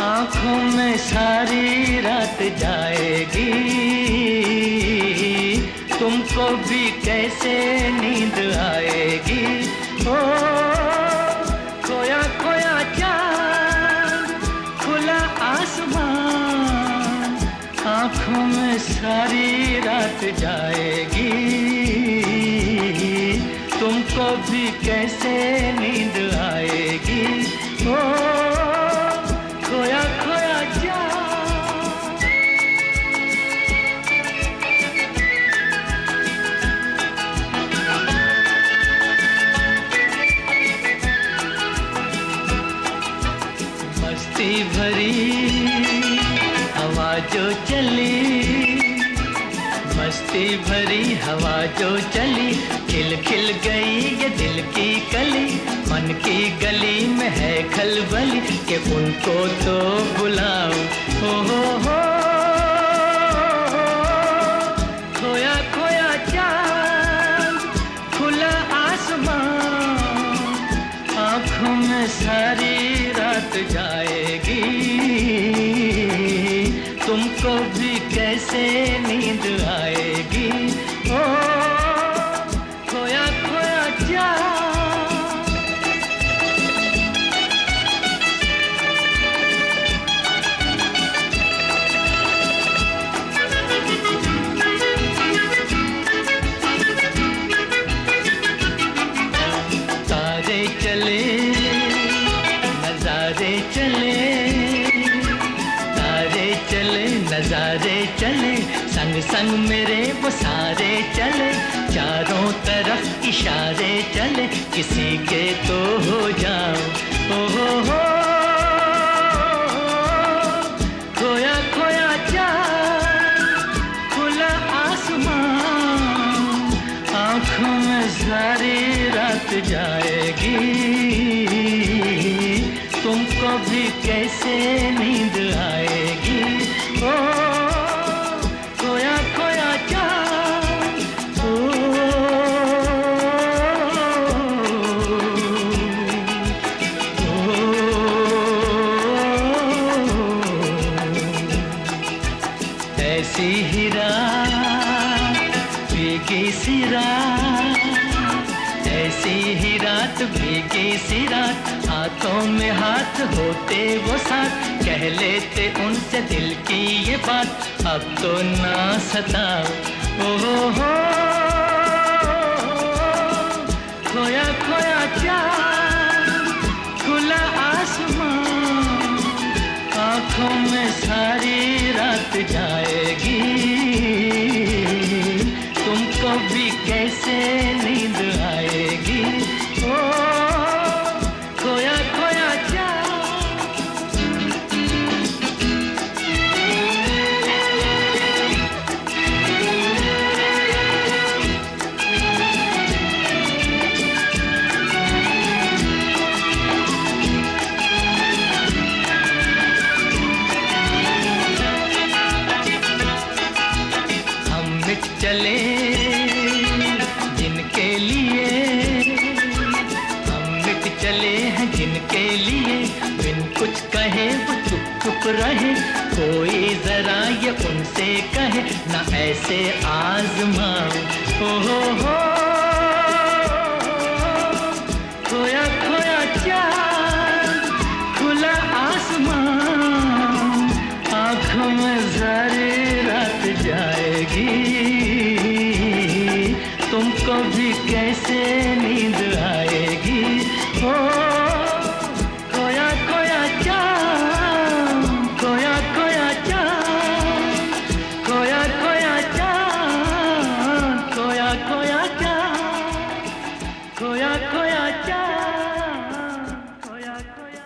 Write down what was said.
आँखों में सारी रात जाएगी। तुमको भी कैसे नींद आएगी? ओ, खोया खोया खुला आसमान। आँखों में सारी रात जाएगी। तुमको भी कैसे नींद आएगी? ओ खोया खोया जा। मस्ती भरी हवा जो मस्ती भरी हवा जो चली खिल खिल गई ये दिल की कली। मन की गली में है खलबली कि उनको तो बुलाओ हो हो हो, खोया खोया चाँद, खुला आसमान आँखों में सारी रात जाएगी। तुमको भी कैसे चले, संग संग मेरे वो सारे चले, चारों तरफ़ इशारे चले, किसी के तो हो जाओ। ओ हो हो खोया खोया चाँद खुला आसमान, आँखों में सारी रात जाएगी। तुमको भी कैसे नींद सी रात, ऐसी ही रात, भीगी सी रात, हाथों में हाथ होते वो साथ। कह लेते उनसे दिल की ये बात, अब तो ना सताओ ओ हो हो खोया खोया चाँद, खुला आसमान, आँखों में सारी रात जाएगी कैसे कुछ कहे, वो चुप चुप रहे। कोई जरा ये उनसे कहे, ना ऐसे आजमाओ ओ हो। हो खोया खोया चाँद, खुला आसमान। आँखों में सारी रात जाएगी। तुमको भी कैसे नींद आएगी? ओ